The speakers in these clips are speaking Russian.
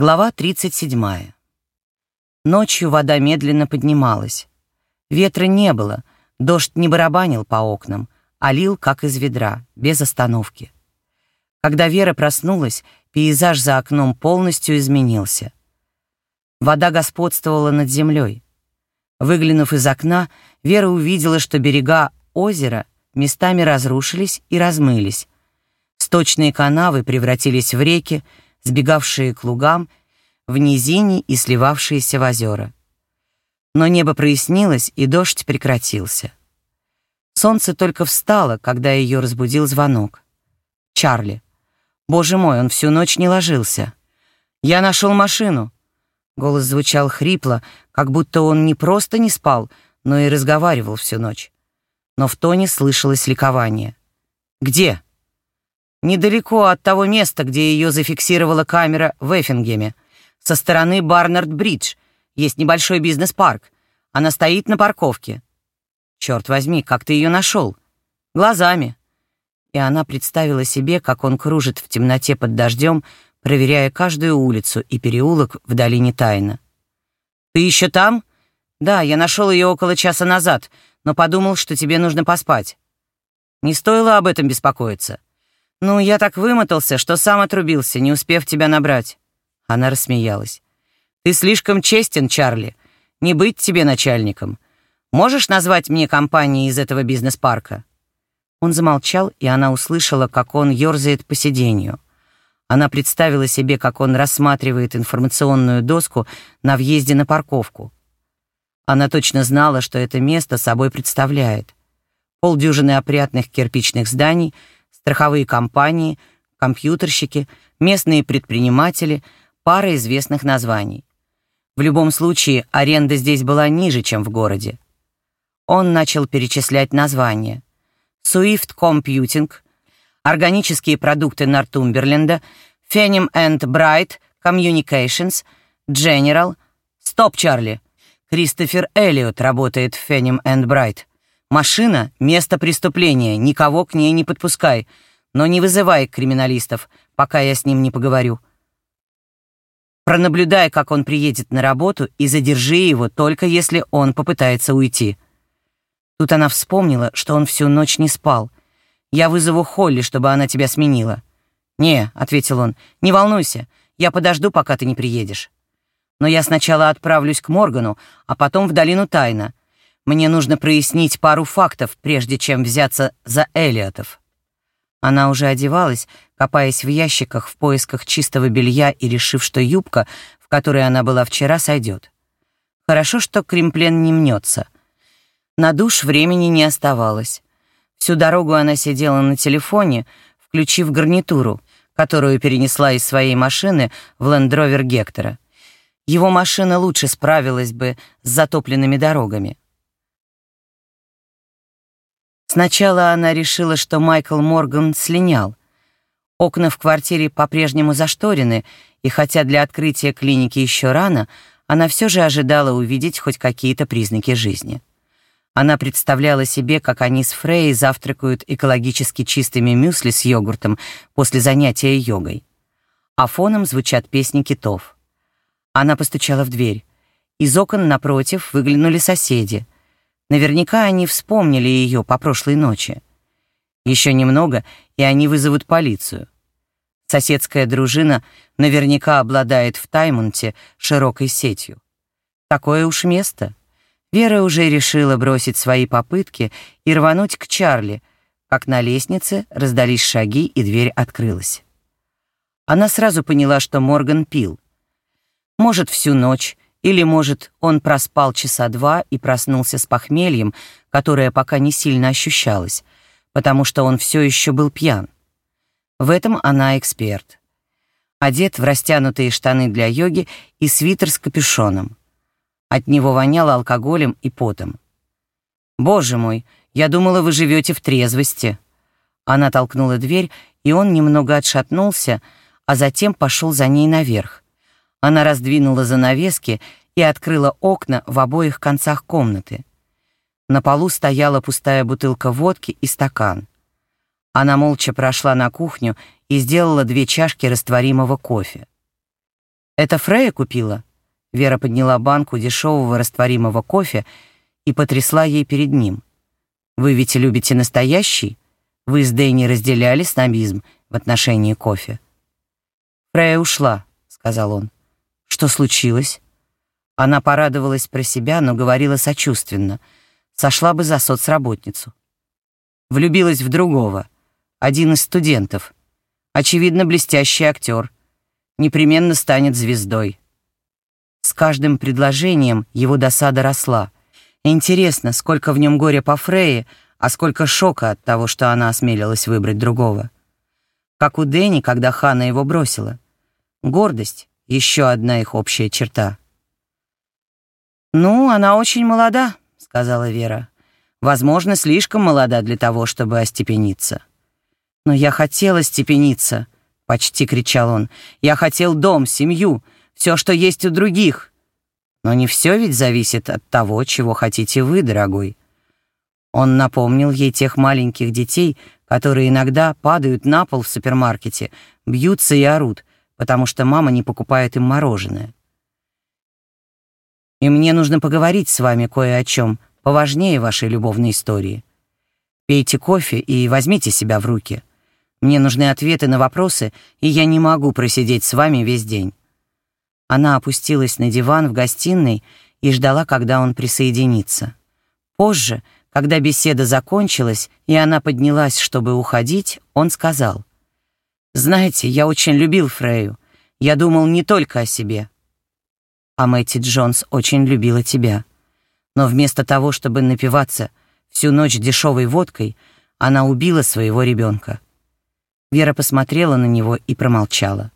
Глава 37. Ночью вода медленно поднималась. Ветра не было, дождь не барабанил по окнам, а лил, как из ведра, без остановки. Когда Вера проснулась, пейзаж за окном полностью изменился. Вода господствовала над землей. Выглянув из окна, Вера увидела, что берега озера местами разрушились и размылись. Сточные канавы превратились в реки, сбегавшие к лугам, в низине и сливавшиеся в озера. Но небо прояснилось, и дождь прекратился. Солнце только встало, когда ее разбудил звонок. Чарли. Боже мой, он всю ночь не ложился. «Я нашел машину!» Голос звучал хрипло, как будто он не просто не спал, но и разговаривал всю ночь. Но в тоне слышалось ликование. «Где?» Недалеко от того места, где ее зафиксировала камера в Эффингеме. Со стороны Барнард-Бридж. Есть небольшой бизнес-парк. Она стоит на парковке. Черт возьми, как ты ее нашел? Глазами. И она представила себе, как он кружит в темноте под дождем, проверяя каждую улицу и переулок в долине Тайна. «Ты еще там?» «Да, я нашел ее около часа назад, но подумал, что тебе нужно поспать». «Не стоило об этом беспокоиться. «Ну, я так вымотался, что сам отрубился, не успев тебя набрать». Она рассмеялась. «Ты слишком честен, Чарли. Не быть тебе начальником. Можешь назвать мне компании из этого бизнес-парка?» Он замолчал, и она услышала, как он ерзает по сиденью. Она представила себе, как он рассматривает информационную доску на въезде на парковку. Она точно знала, что это место собой представляет. Полдюжины опрятных кирпичных зданий — страховые компании, компьютерщики, местные предприниматели, пара известных названий. В любом случае, аренда здесь была ниже, чем в городе. Он начал перечислять названия. Swift Computing, органические продукты Нортумберленда, Фенем энд Брайт, Communications, General. Стоп, Чарли. Кристофер Эллиот работает в Фенем энд Брайт. Машина — место преступления, никого к ней не подпускай, но не вызывай криминалистов, пока я с ним не поговорю. Пронаблюдай, как он приедет на работу, и задержи его, только если он попытается уйти. Тут она вспомнила, что он всю ночь не спал. «Я вызову Холли, чтобы она тебя сменила». «Не», — ответил он, — «не волнуйся, я подожду, пока ты не приедешь. Но я сначала отправлюсь к Моргану, а потом в долину Тайна. Мне нужно прояснить пару фактов, прежде чем взяться за Элиотов. Она уже одевалась, копаясь в ящиках в поисках чистого белья и решив, что юбка, в которой она была вчера, сойдет. Хорошо, что кремплен не мнется. На душ времени не оставалось. Всю дорогу она сидела на телефоне, включив гарнитуру, которую перенесла из своей машины в лендровер Гектора. Его машина лучше справилась бы с затопленными дорогами. Сначала она решила, что Майкл Морган слинял. Окна в квартире по-прежнему зашторены, и хотя для открытия клиники еще рано, она все же ожидала увидеть хоть какие-то признаки жизни. Она представляла себе, как они с Фрей завтракают экологически чистыми мюсли с йогуртом после занятия йогой. А фоном звучат песни китов. Она постучала в дверь. Из окон напротив выглянули соседи — Наверняка они вспомнили ее по прошлой ночи. Еще немного, и они вызовут полицию. Соседская дружина наверняка обладает в Таймонте широкой сетью. Такое уж место. Вера уже решила бросить свои попытки и рвануть к Чарли, как на лестнице раздались шаги, и дверь открылась. Она сразу поняла, что Морган пил. Может, всю ночь, или, может, он проспал часа два и проснулся с похмельем, которое пока не сильно ощущалось, потому что он все еще был пьян. В этом она эксперт. Одет в растянутые штаны для йоги и свитер с капюшоном. От него воняло алкоголем и потом. «Боже мой, я думала, вы живете в трезвости». Она толкнула дверь, и он немного отшатнулся, а затем пошел за ней наверх. Она раздвинула занавески и открыла окна в обоих концах комнаты. На полу стояла пустая бутылка водки и стакан. Она молча прошла на кухню и сделала две чашки растворимого кофе. «Это Фрея купила?» Вера подняла банку дешевого растворимого кофе и потрясла ей перед ним. «Вы ведь любите настоящий? Вы с Дэнни разделяли снобизм в отношении кофе?» «Фрея ушла», — сказал он. «Что случилось?» Она порадовалась про себя, но говорила сочувственно. Сошла бы за соцработницу. Влюбилась в другого, один из студентов. Очевидно, блестящий актер. Непременно станет звездой. С каждым предложением его досада росла. Интересно, сколько в нем горя по Фрейе, а сколько шока от того, что она осмелилась выбрать другого. Как у Дэнни, когда Хана его бросила. Гордость — еще одна их общая черта. «Ну, она очень молода», — сказала Вера. «Возможно, слишком молода для того, чтобы остепениться». «Но я хотела степениться», — почти кричал он. «Я хотел дом, семью, все, что есть у других». «Но не все ведь зависит от того, чего хотите вы, дорогой». Он напомнил ей тех маленьких детей, которые иногда падают на пол в супермаркете, бьются и орут, потому что мама не покупает им мороженое и мне нужно поговорить с вами кое о чем поважнее вашей любовной истории. Пейте кофе и возьмите себя в руки. Мне нужны ответы на вопросы, и я не могу просидеть с вами весь день». Она опустилась на диван в гостиной и ждала, когда он присоединится. Позже, когда беседа закончилась, и она поднялась, чтобы уходить, он сказал, «Знаете, я очень любил Фрею. Я думал не только о себе а Мэтти Джонс очень любила тебя. Но вместо того, чтобы напиваться всю ночь дешевой водкой, она убила своего ребенка. Вера посмотрела на него и промолчала.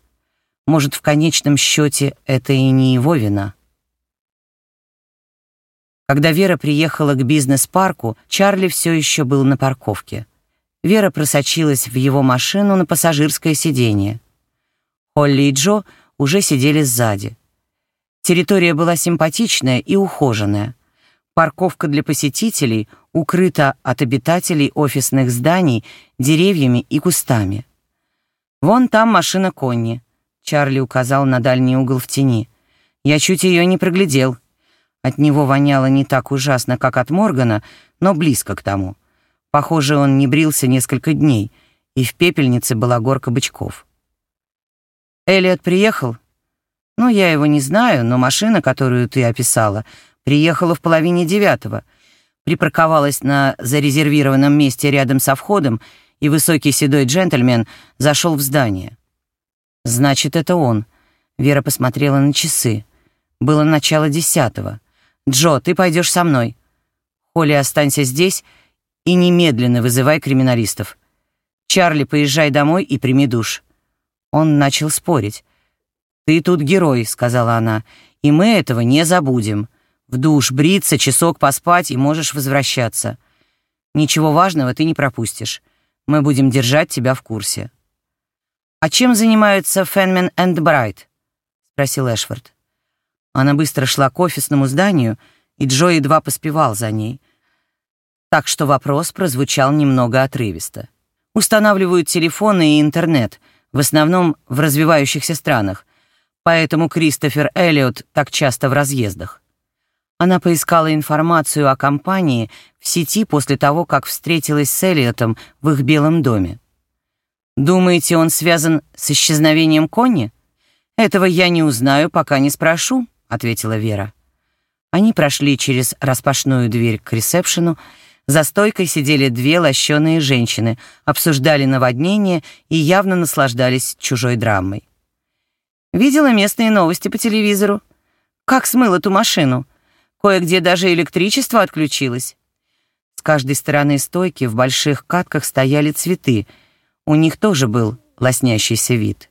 Может, в конечном счете это и не его вина. Когда Вера приехала к бизнес-парку, Чарли все еще был на парковке. Вера просочилась в его машину на пассажирское сиденье. Холли и Джо уже сидели сзади. Территория была симпатичная и ухоженная. Парковка для посетителей укрыта от обитателей офисных зданий деревьями и кустами. «Вон там машина Конни», — Чарли указал на дальний угол в тени. «Я чуть ее не проглядел. От него воняло не так ужасно, как от Моргана, но близко к тому. Похоже, он не брился несколько дней, и в пепельнице была горка бычков». «Элliot приехал?» Ну, я его не знаю, но машина, которую ты описала, приехала в половине девятого, припарковалась на зарезервированном месте рядом со входом, и высокий седой джентльмен зашел в здание. Значит, это он. Вера посмотрела на часы. Было начало десятого. «Джо, ты пойдешь со мной. Холли, останься здесь и немедленно вызывай криминалистов. Чарли, поезжай домой и прими душ». Он начал спорить. «Ты тут герой», — сказала она, — «и мы этого не забудем. В душ, бриться, часок поспать, и можешь возвращаться. Ничего важного ты не пропустишь. Мы будем держать тебя в курсе». «А чем занимаются Фенмен энд Брайт?» — спросил Эшфорд. Она быстро шла к офисному зданию, и Джо едва поспевал за ней. Так что вопрос прозвучал немного отрывисто. Устанавливают телефоны и интернет, в основном в развивающихся странах, Поэтому Кристофер Эллиот так часто в разъездах. Она поискала информацию о компании в сети после того, как встретилась с Эллиотом в их белом доме. «Думаете, он связан с исчезновением Конни?» «Этого я не узнаю, пока не спрошу», — ответила Вера. Они прошли через распашную дверь к ресепшену. За стойкой сидели две лощеные женщины, обсуждали наводнение и явно наслаждались чужой драмой. Видела местные новости по телевизору. Как смыл эту машину. Кое-где даже электричество отключилось. С каждой стороны стойки в больших катках стояли цветы. У них тоже был лоснящийся вид.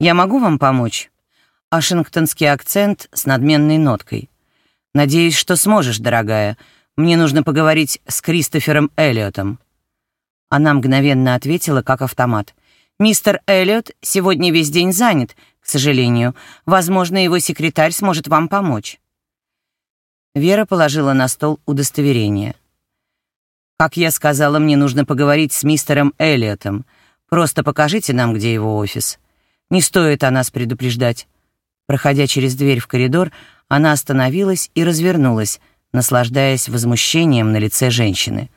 «Я могу вам помочь?» Ашингтонский акцент с надменной ноткой. «Надеюсь, что сможешь, дорогая. Мне нужно поговорить с Кристофером Эллиотом». Она мгновенно ответила, как автомат. «Мистер Эллиот сегодня весь день занят к сожалению. Возможно, его секретарь сможет вам помочь». Вера положила на стол удостоверение. «Как я сказала, мне нужно поговорить с мистером Эллиотом. Просто покажите нам, где его офис. Не стоит о нас предупреждать. Проходя через дверь в коридор, она остановилась и развернулась, наслаждаясь возмущением на лице женщины.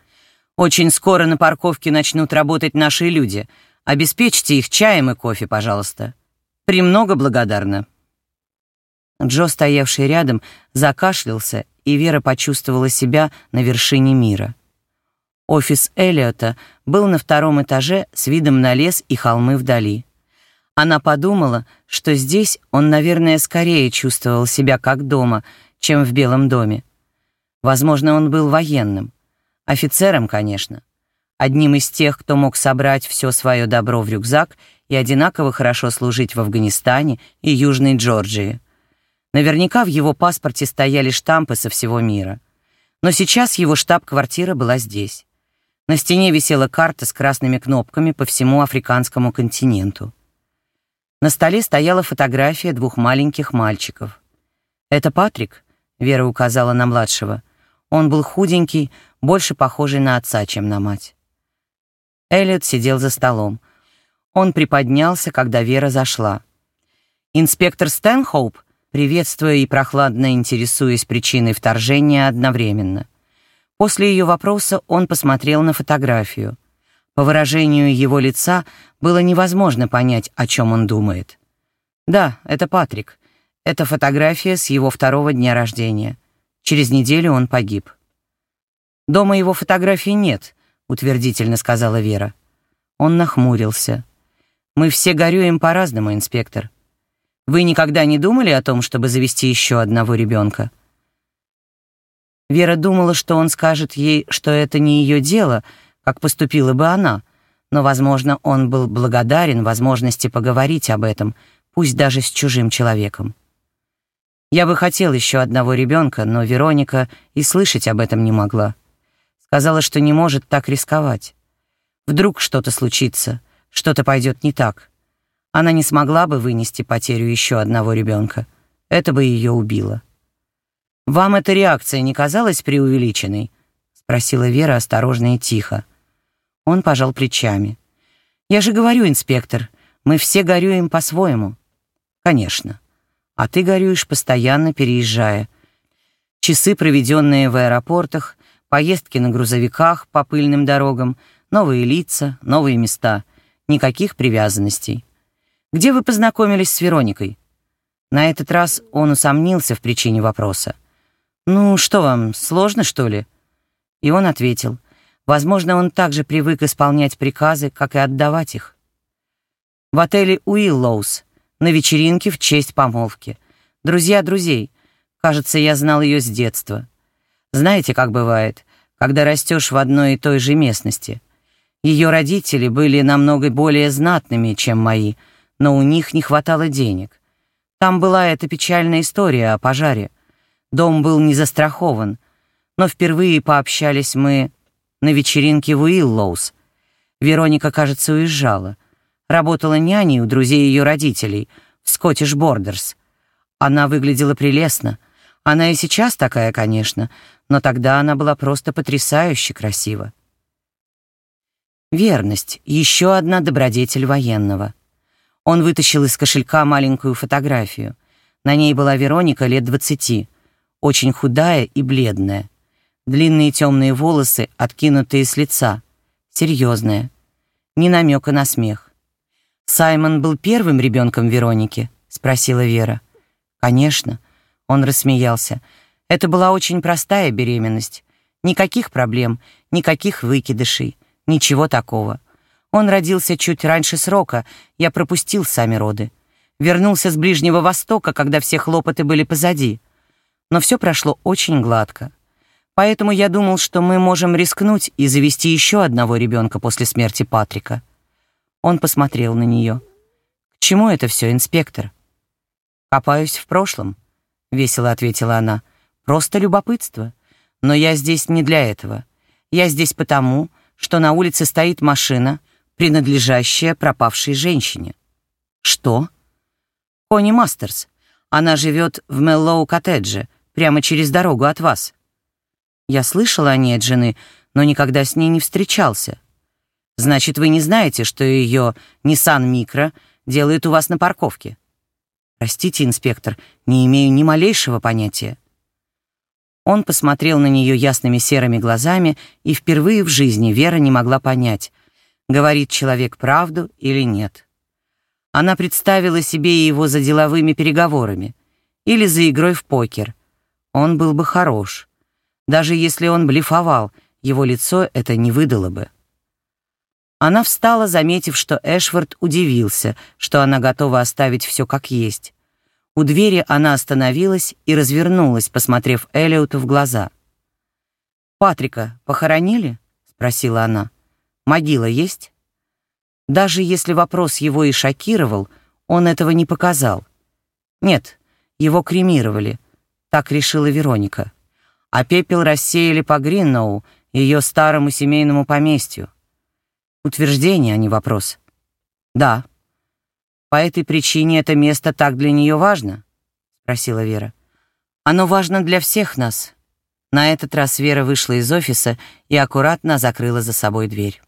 «Очень скоро на парковке начнут работать наши люди. Обеспечьте их чаем и кофе, пожалуйста. Премного благодарна». Джо, стоявший рядом, закашлялся, и Вера почувствовала себя на вершине мира. Офис Эллиота был на втором этаже с видом на лес и холмы вдали. Она подумала, что здесь он, наверное, скорее чувствовал себя как дома, чем в Белом доме. Возможно, он был военным. Офицером, конечно. Одним из тех, кто мог собрать все свое добро в рюкзак и одинаково хорошо служить в Афганистане и Южной Джорджии. Наверняка в его паспорте стояли штампы со всего мира. Но сейчас его штаб-квартира была здесь. На стене висела карта с красными кнопками по всему африканскому континенту. На столе стояла фотография двух маленьких мальчиков. «Это Патрик?» — Вера указала на младшего. Он был худенький, больше похожий на отца, чем на мать. Эллиот сидел за столом. Он приподнялся, когда Вера зашла. Инспектор Стэнхоуп, приветствуя и прохладно интересуясь причиной вторжения одновременно. После ее вопроса он посмотрел на фотографию. По выражению его лица было невозможно понять, о чем он думает. «Да, это Патрик. Это фотография с его второго дня рождения. Через неделю он погиб». «Дома его фотографий нет», — утвердительно сказала Вера. Он нахмурился. «Мы все горюем по-разному, инспектор. Вы никогда не думали о том, чтобы завести еще одного ребенка?» Вера думала, что он скажет ей, что это не ее дело, как поступила бы она, но, возможно, он был благодарен возможности поговорить об этом, пусть даже с чужим человеком. Я бы хотел еще одного ребенка, но Вероника и слышать об этом не могла. Сказала, что не может так рисковать. Вдруг что-то случится, что-то пойдет не так. Она не смогла бы вынести потерю еще одного ребенка. Это бы ее убило. «Вам эта реакция не казалась преувеличенной?» — спросила Вера осторожно и тихо. Он пожал плечами. «Я же говорю, инспектор, мы все горюем по-своему». «Конечно. А ты горюешь, постоянно переезжая. Часы, проведенные в аэропортах, поездки на грузовиках по пыльным дорогам, новые лица, новые места. Никаких привязанностей. Где вы познакомились с Вероникой?» На этот раз он усомнился в причине вопроса. «Ну, что вам, сложно, что ли?» И он ответил, возможно, он также привык исполнять приказы, как и отдавать их. В отеле Уиллоус, на вечеринке в честь помолвки. Друзья друзей. Кажется, я знал ее с детства. Знаете, как бывает, когда растешь в одной и той же местности. Ее родители были намного более знатными, чем мои, но у них не хватало денег. Там была эта печальная история о пожаре. Дом был не застрахован, но впервые пообщались мы на вечеринке в Уиллоус. Вероника, кажется, уезжала. Работала няней у друзей ее родителей в Scottish Borders. Она выглядела прелестно. Она и сейчас такая, конечно, но тогда она была просто потрясающе красива. Верность — еще одна добродетель военного. Он вытащил из кошелька маленькую фотографию. На ней была Вероника лет двадцати — очень худая и бледная. Длинные темные волосы, откинутые с лица. Серьезная. Ни намека на смех. «Саймон был первым ребенком Вероники?» — спросила Вера. «Конечно». Он рассмеялся. «Это была очень простая беременность. Никаких проблем, никаких выкидышей, ничего такого. Он родился чуть раньше срока, я пропустил сами роды. Вернулся с Ближнего Востока, когда все хлопоты были позади но все прошло очень гладко. Поэтому я думал, что мы можем рискнуть и завести еще одного ребенка после смерти Патрика. Он посмотрел на нее. «К чему это все, инспектор?» «Копаюсь в прошлом», — весело ответила она. «Просто любопытство. Но я здесь не для этого. Я здесь потому, что на улице стоит машина, принадлежащая пропавшей женщине». «Что?» «Кони Мастерс. Она живет в Меллоу-коттедже, прямо через дорогу от вас. Я слышал о ней от жены, но никогда с ней не встречался. Значит, вы не знаете, что ее Nissan Micro делает у вас на парковке? Простите, инспектор, не имею ни малейшего понятия. Он посмотрел на нее ясными серыми глазами, и впервые в жизни Вера не могла понять, говорит человек правду или нет. Она представила себе его за деловыми переговорами или за игрой в покер. Он был бы хорош. Даже если он блефовал, его лицо это не выдало бы. Она встала, заметив, что Эшвард удивился, что она готова оставить все как есть. У двери она остановилась и развернулась, посмотрев Элиоту в глаза. «Патрика похоронили?» — спросила она. «Могила есть?» Даже если вопрос его и шокировал, он этого не показал. Нет, его кремировали, так решила Вероника. А пепел рассеяли по Гринноу, ее старому семейному поместью. Утверждение, а не вопрос. Да. По этой причине это место так для нее важно? Спросила Вера. Оно важно для всех нас. На этот раз Вера вышла из офиса и аккуратно закрыла за собой дверь.